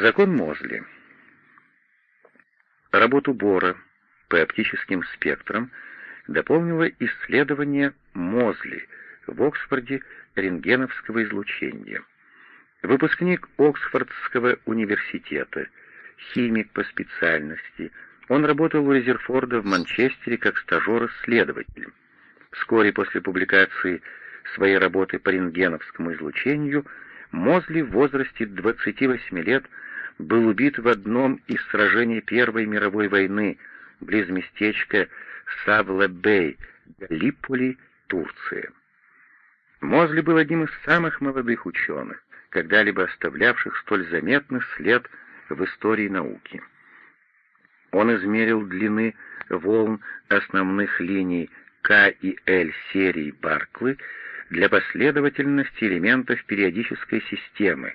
Закон Мозли. Работу Бора по оптическим спектрам дополнило исследование Мозли в Оксфорде рентгеновского излучения. Выпускник Оксфордского университета, химик по специальности, он работал у Резерфорда в Манчестере как стажер-исследователь. Вскоре после публикации своей работы по рентгеновскому излучению Мозли в возрасте 28 лет был убит в одном из сражений Первой мировой войны близ местечка Савла-Бей, Галиполи, Турция. Мозли был одним из самых молодых ученых, когда-либо оставлявших столь заметный след в истории науки. Он измерил длины волн основных линий К и Л серии Барклы для последовательности элементов периодической системы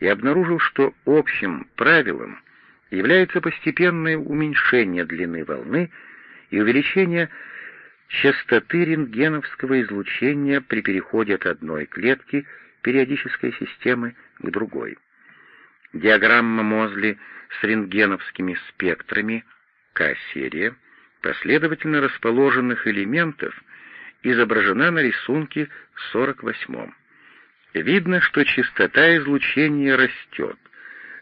и обнаружил, что общим правилом является постепенное уменьшение длины волны и увеличение частоты рентгеновского излучения при переходе от одной клетки периодической системы к другой. Диаграмма Мозли с рентгеновскими спектрами К-серия последовательно расположенных элементов изображена на рисунке 48 Видно, что частота излучения растет,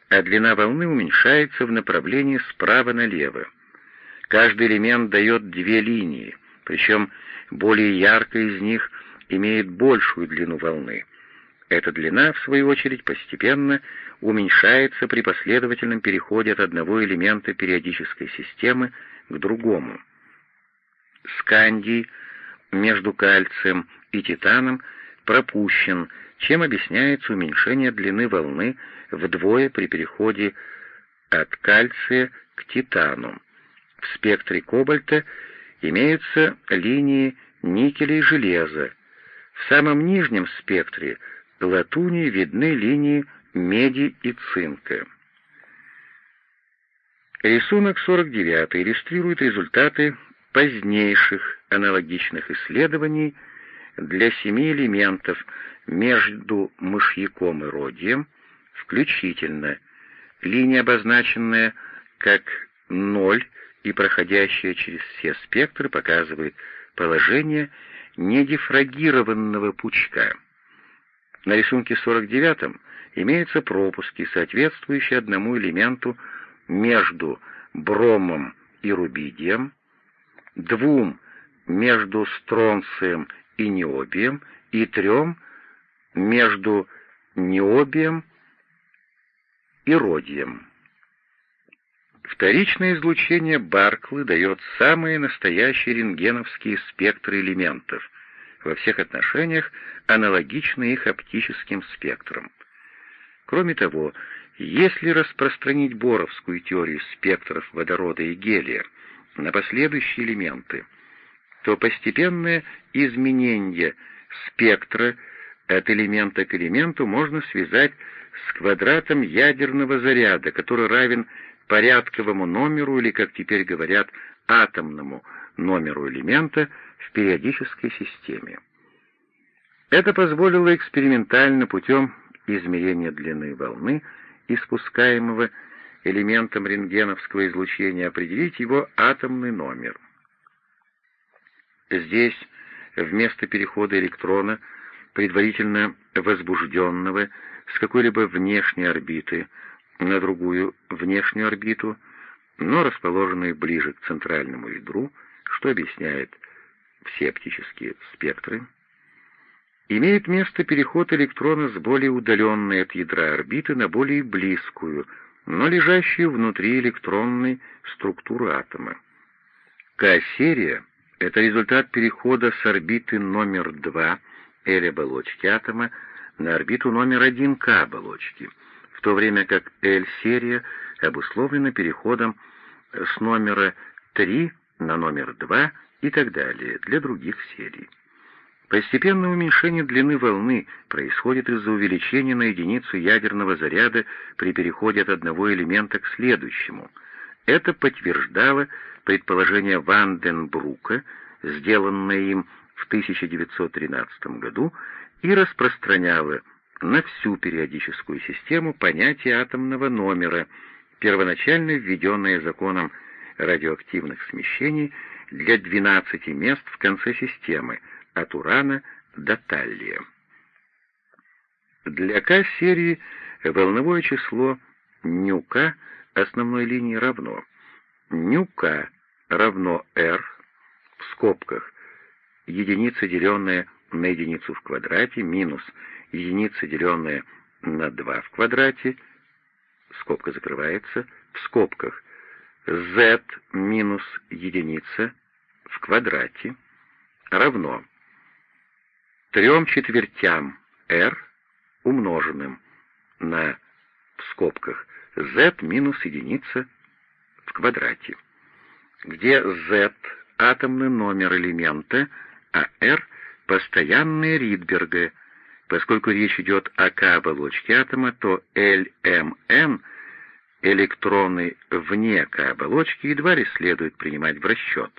а длина волны уменьшается в направлении справа налево. Каждый элемент дает две линии, причем более яркая из них имеет большую длину волны. Эта длина, в свою очередь, постепенно уменьшается при последовательном переходе от одного элемента периодической системы к другому. Скандий между кальцием и титаном пропущен, чем объясняется уменьшение длины волны вдвое при переходе от кальция к титану. В спектре кобальта имеются линии никеля и железа. В самом нижнем спектре латуни видны линии меди и цинка. Рисунок 49 иллюстрирует результаты позднейших аналогичных исследований для семи элементов между мышьяком и родием, включительно линия, обозначенная как ноль и проходящая через все спектры, показывает положение недифрагированного пучка. На рисунке 49 имеются пропуски, соответствующие одному элементу между бромом и рубидием, двум между стронцием и необием и трем между необием и родием. Вторичное излучение Барклы дает самые настоящие рентгеновские спектры элементов, во всех отношениях аналогичны их оптическим спектрам. Кроме того, если распространить боровскую теорию спектров водорода и гелия на последующие элементы, то постепенное изменение спектра от элемента к элементу можно связать с квадратом ядерного заряда, который равен порядковому номеру или, как теперь говорят, атомному номеру элемента в периодической системе. Это позволило экспериментально путем измерения длины волны, испускаемого элементом рентгеновского излучения, определить его атомный номер. Здесь вместо перехода электрона, предварительно возбужденного с какой-либо внешней орбиты на другую внешнюю орбиту, но расположенной ближе к центральному ядру, что объясняет все оптические спектры, имеет место переход электрона с более удаленной от ядра орбиты на более близкую, но лежащую внутри электронной структуры атома. К-серия — это результат перехода с орбиты номер 2 L-оболочки атома на орбиту номер 1 К-оболочки, в то время как L-серия обусловлена переходом с номера 3 на номер 2 и так далее для других серий. Постепенное уменьшение длины волны происходит из-за увеличения на единицу ядерного заряда при переходе от одного элемента к следующему. Это подтверждало предположение Ванденбрука, сделанное им в 1913 году, и распространяло на всю периодическую систему понятие атомного номера, первоначально введенное законом радиоактивных смещений для 12 мест в конце системы, от урана до таллия. Для К-серии волновое число нюка основной линии равно нюка равно r в скобках единица, деленная на единицу в квадрате, минус единица, деленная на 2 в квадрате, скобка закрывается, в скобках z минус единица в квадрате равно трем четвертям r умноженным на в скобках z минус единица в квадрате, где z — атомный номер элемента, а r — постоянные Ридберга. Поскольку речь идет о К-оболочке атома, то LMN — электроны вне К-оболочки едва ли следует принимать в расчет,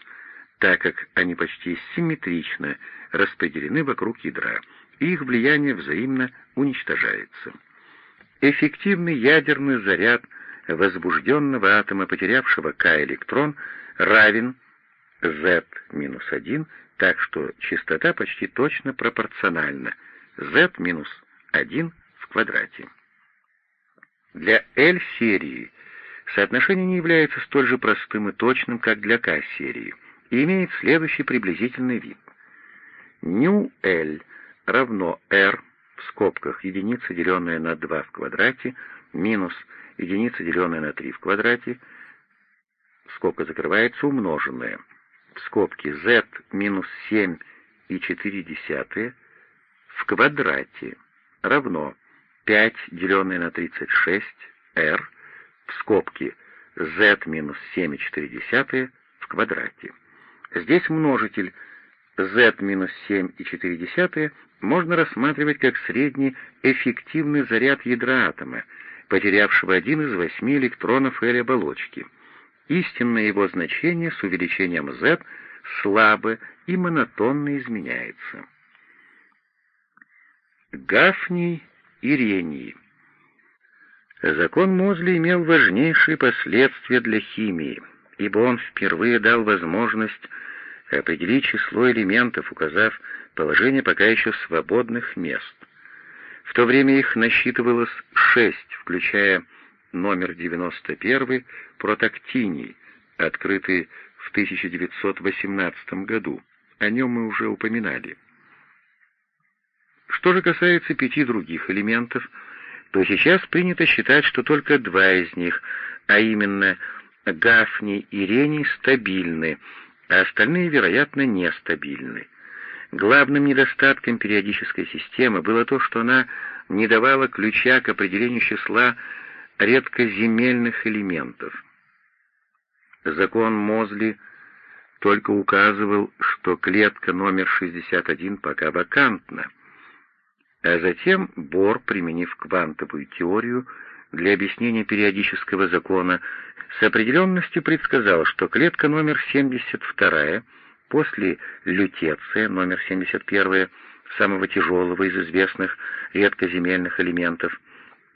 так как они почти симметрично распределены вокруг ядра, и их влияние взаимно уничтожается. Эффективный ядерный заряд возбужденного атома, потерявшего К-электрон, равен Z-1, так что частота почти точно пропорциональна Z-1 в квадрате. Для L-серии соотношение не является столь же простым и точным, как для К-серии, и имеет следующий приблизительный вид. ν равно R в скобках единица, деленная на 2 в квадрате, минус единица, деленная на 3 в квадрате, скобка закрывается, умноженная, в скобке z минус 7 и 4 десятые в квадрате равно 5, деленное на 36, r, в скобке z минус 7 и 4 десятые в квадрате. Здесь множитель z минус 7 и 4 десятые можно рассматривать как средний эффективный заряд ядра атома, потерявшего один из восьми электронов L-оболочки. Истинное его значение с увеличением z слабо и монотонно изменяется. Гафний и Рений Закон Мозли имел важнейшие последствия для химии, ибо он впервые дал возможность определить число элементов, указав положение пока еще свободных мест. В то время их насчитывалось шесть, включая номер 91 протактиний, открытый в 1918 году. О нем мы уже упоминали. Что же касается пяти других элементов, то сейчас принято считать, что только два из них, а именно гафний и рений, стабильны, а остальные, вероятно, нестабильны. Главным недостатком периодической системы было то, что она не давала ключа к определению числа редкоземельных элементов. Закон Мозли только указывал, что клетка номер 61 пока вакантна, а затем Бор, применив квантовую теорию для объяснения периодического закона, с определенностью предсказал, что клетка номер 72 После лютеция, номер 71, самого тяжелого из известных редкоземельных элементов,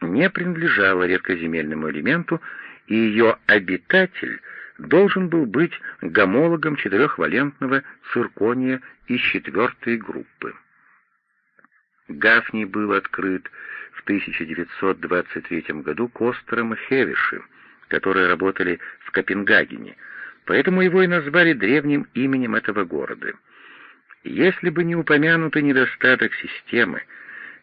не принадлежала редкоземельному элементу, и ее обитатель должен был быть гомологом четырехвалентного циркония из четвертой группы. Гафний был открыт в 1923 году Костером и Хевишем, которые работали в Копенгагене, поэтому его и назвали древним именем этого города. Если бы не упомянутый недостаток системы,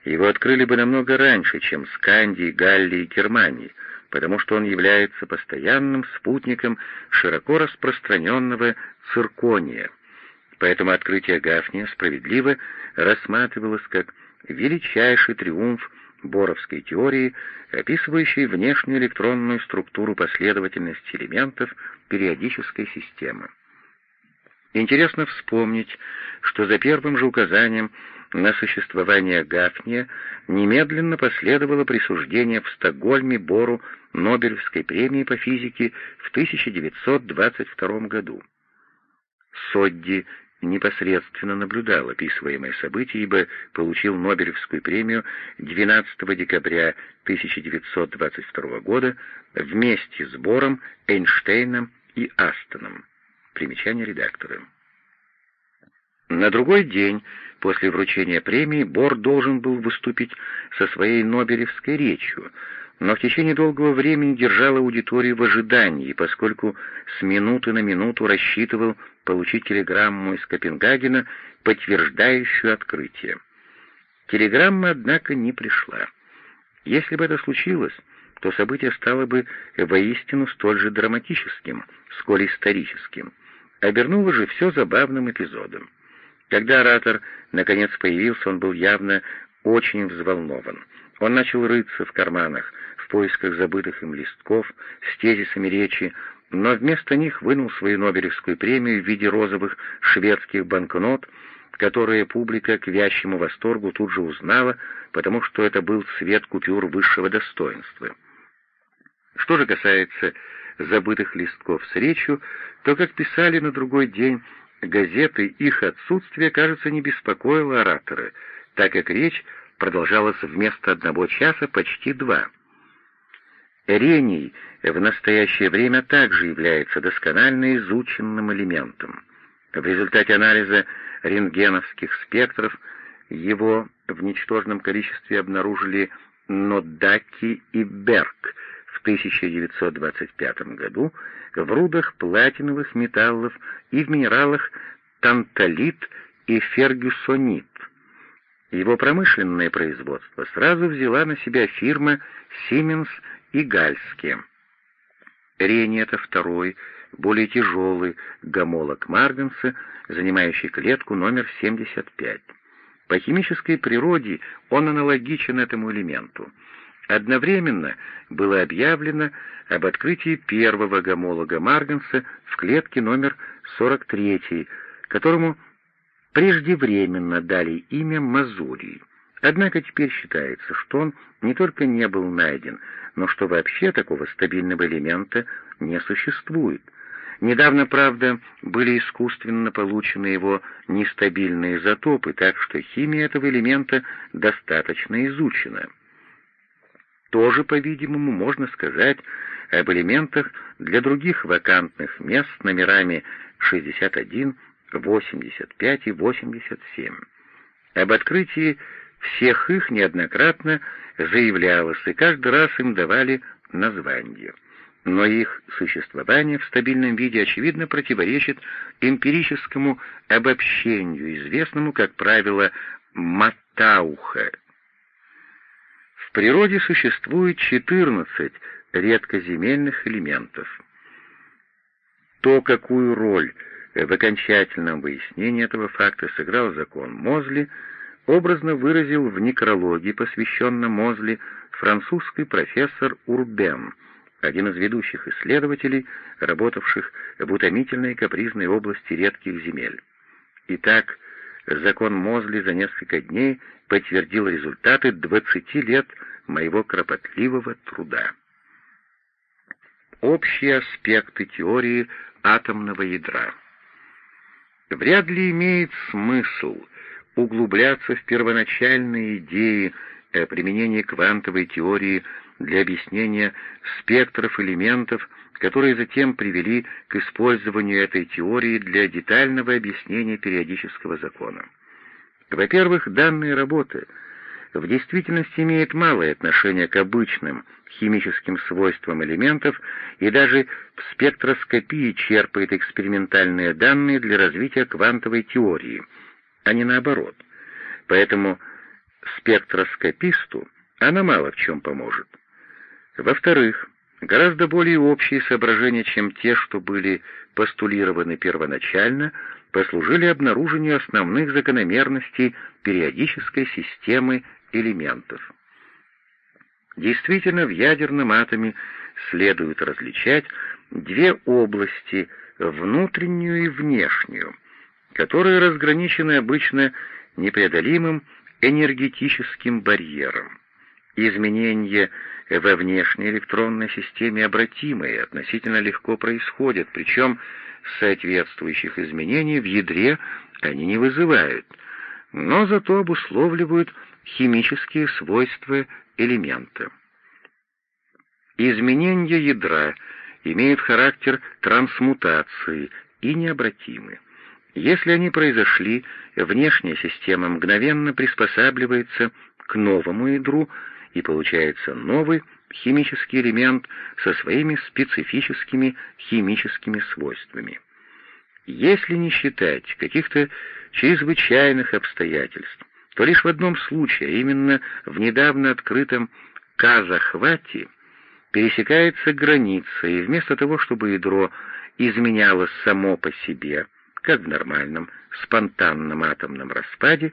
его открыли бы намного раньше, чем Скандии, Галлии и Германии, потому что он является постоянным спутником широко распространенного циркония. Поэтому открытие Гафния справедливо рассматривалось как величайший триумф боровской теории, описывающей внешнюю электронную структуру последовательности элементов периодической системы. Интересно вспомнить, что за первым же указанием на существование Гафния немедленно последовало присуждение в Стокгольме Бору Нобелевской премии по физике в 1922 году. Содди непосредственно наблюдал описываемое событие, ибо получил Нобелевскую премию 12 декабря 1922 года вместе с Бором, Эйнштейном и Астоном. Примечание редактора. На другой день после вручения премии Бор должен был выступить со своей Нобелевской речью, но в течение долгого времени держал аудиторию в ожидании, поскольку с минуты на минуту рассчитывал получить телеграмму из Копенгагена, подтверждающую открытие. Телеграмма, однако, не пришла. Если бы это случилось, то событие стало бы воистину столь же драматическим, сколь историческим. Обернуло же все забавным эпизодом. Когда оратор наконец появился, он был явно очень взволнован. Он начал рыться в карманах, поисках забытых им листков с тезисами речи, но вместо них вынул свою Нобелевскую премию в виде розовых шведских банкнот, которые публика к вящему восторгу тут же узнала, потому что это был цвет купюр высшего достоинства. Что же касается забытых листков с речью, то, как писали на другой день газеты, их отсутствие, кажется, не беспокоило оратора, так как речь продолжалась вместо одного часа почти два. Рений в настоящее время также является досконально изученным элементом. В результате анализа рентгеновских спектров его в ничтожном количестве обнаружили Ноддаки и Берг в 1925 году в рудах платиновых металлов и в минералах танталит и фергюсонит. Его промышленное производство сразу взяла на себя фирма Siemens и Гальские. Рени — это второй, более тяжелый гомолог Марганса, занимающий клетку номер 75. По химической природе он аналогичен этому элементу. Одновременно было объявлено об открытии первого гомолога Марганса в клетке номер 43, которому преждевременно дали имя Мазурий. Однако теперь считается, что он не только не был найден, но что вообще такого стабильного элемента не существует. Недавно, правда, были искусственно получены его нестабильные изотопы, так что химия этого элемента достаточно изучена. Тоже, по-видимому, можно сказать об элементах для других вакантных мест с номерами 61, 85 и 87. Об открытии всех их неоднократно заявлялось, и каждый раз им давали название. Но их существование в стабильном виде, очевидно, противоречит эмпирическому обобщению, известному, как правило, Матауха. В природе существует 14 редкоземельных элементов. То, какую роль в окончательном выяснении этого факта сыграл закон Мозли, образно выразил в некрологии, посвященном Мозли, французский профессор Урбен, один из ведущих исследователей, работавших в утомительной капризной области редких земель. Итак, закон Мозли за несколько дней подтвердил результаты 20 лет моего кропотливого труда. Общие аспекты теории атомного ядра Вряд ли имеет смысл углубляться в первоначальные идеи о применении квантовой теории для объяснения спектров элементов, которые затем привели к использованию этой теории для детального объяснения периодического закона. Во-первых, данные работы в действительности имеют малое отношение к обычным химическим свойствам элементов и даже в спектроскопии черпает экспериментальные данные для развития квантовой теории, а не наоборот. Поэтому спектроскописту она мало в чем поможет. Во-вторых, гораздо более общие соображения, чем те, что были постулированы первоначально, послужили обнаружению основных закономерностей периодической системы элементов. Действительно, в ядерном атоме следует различать две области, внутреннюю и внешнюю, которые разграничены обычно непреодолимым энергетическим барьером. Изменения во внешней электронной системе обратимые относительно легко происходят, причем соответствующих изменений в ядре они не вызывают, но зато обусловливают химические свойства элемента. Изменения ядра имеют характер трансмутации и необратимы. Если они произошли, внешняя система мгновенно приспосабливается к новому ядру, и получается новый химический элемент со своими специфическими химическими свойствами. Если не считать каких-то чрезвычайных обстоятельств, то лишь в одном случае, именно в недавно открытом Казахвате, пересекается граница, и вместо того, чтобы ядро изменялось само по себе, как в нормальном спонтанном атомном распаде,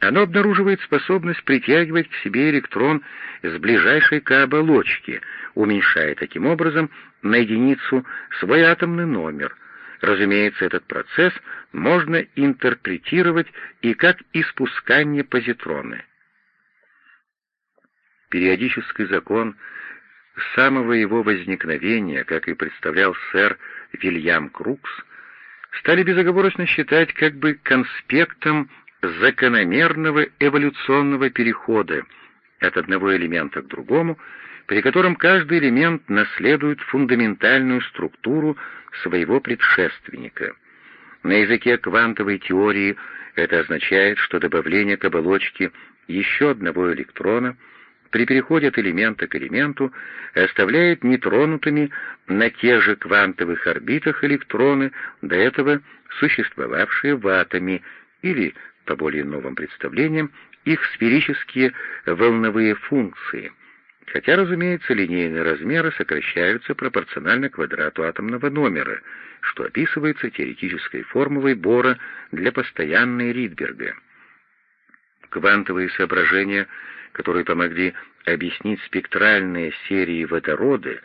оно обнаруживает способность притягивать к себе электрон с ближайшей к оболочке, уменьшая таким образом на единицу свой атомный номер. Разумеется, этот процесс можно интерпретировать и как испускание позитрона. Периодический закон с самого его возникновения, как и представлял сэр Вильям Крукс, стали безоговорочно считать как бы конспектом закономерного эволюционного перехода от одного элемента к другому, при котором каждый элемент наследует фундаментальную структуру своего предшественника. На языке квантовой теории это означает, что добавление к оболочке еще одного электрона при переходе от элемента к элементу оставляет нетронутыми на тех же квантовых орбитах электроны, до этого существовавшие в атоме, или по более новым представлениям, их сферические волновые функции, хотя, разумеется, линейные размеры сокращаются пропорционально квадрату атомного номера, что описывается теоретической формулой Бора для постоянной Ридберга. Квантовые соображения, которые помогли объяснить спектральные серии водорода,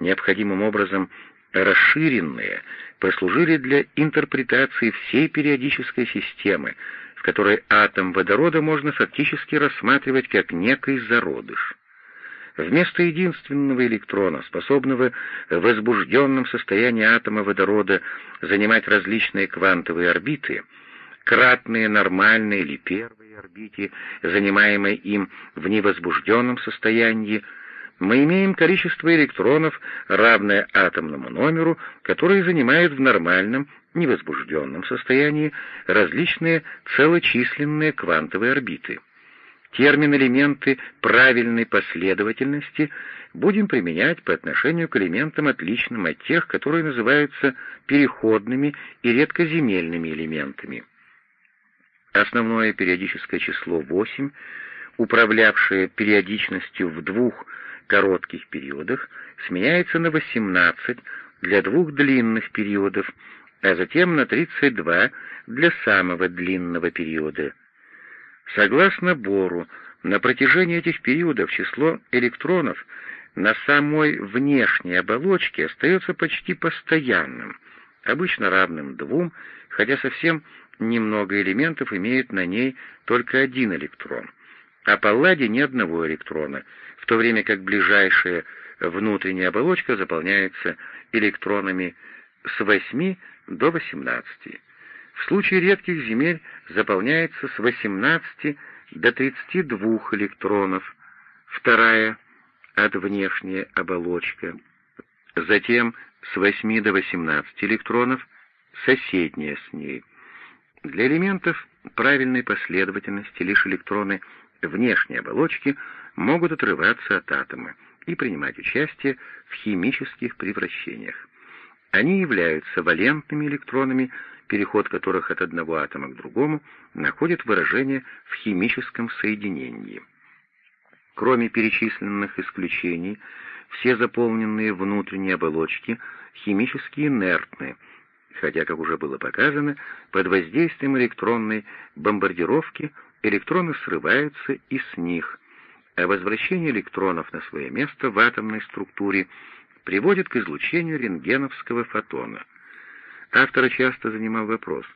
необходимым образом расширенные, послужили для интерпретации всей периодической системы, в которой атом водорода можно фактически рассматривать как некий зародыш. Вместо единственного электрона, способного в возбужденном состоянии атома водорода занимать различные квантовые орбиты, кратные нормальные или первые орбите, занимаемые им в невозбужденном состоянии, мы имеем количество электронов, равное атомному номеру, который занимает в нормальном невозбужденном состоянии различные целочисленные квантовые орбиты. Термин «элементы правильной последовательности» будем применять по отношению к элементам, отличным от тех, которые называются переходными и редкоземельными элементами. Основное периодическое число 8, управлявшее периодичностью в двух коротких периодах, сменяется на 18 для двух длинных периодов, а затем на 32 для самого длинного периода. Согласно Бору, на протяжении этих периодов число электронов на самой внешней оболочке остается почти постоянным, обычно равным двум, хотя совсем немного элементов имеют на ней только один электрон, а Палладе ни одного электрона, в то время как ближайшая внутренняя оболочка заполняется электронами с 8 до 18. В случае редких земель заполняется с 18 до 32 электронов, вторая от внешняя оболочка, затем с 8 до 18 электронов соседняя с ней. Для элементов правильной последовательности лишь электроны внешней оболочки могут отрываться от атома и принимать участие в химических превращениях. Они являются валентными электронами, переход которых от одного атома к другому находит выражение в химическом соединении. Кроме перечисленных исключений, все заполненные внутренние оболочки химически инертны, хотя, как уже было показано, под воздействием электронной бомбардировки электроны срываются и с них, а возвращение электронов на свое место в атомной структуре приводит к излучению рентгеновского фотона. Автора часто занимал вопрос,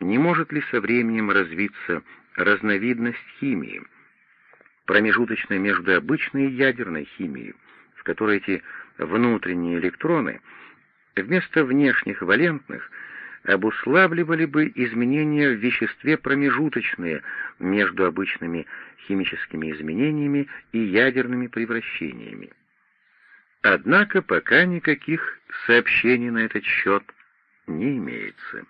не может ли со временем развиться разновидность химии, промежуточная между обычной и ядерной химией, в которой эти внутренние электроны вместо внешних валентных обуславливали бы изменения в веществе промежуточные между обычными химическими изменениями и ядерными превращениями. Однако пока никаких сообщений на этот счет не имеется.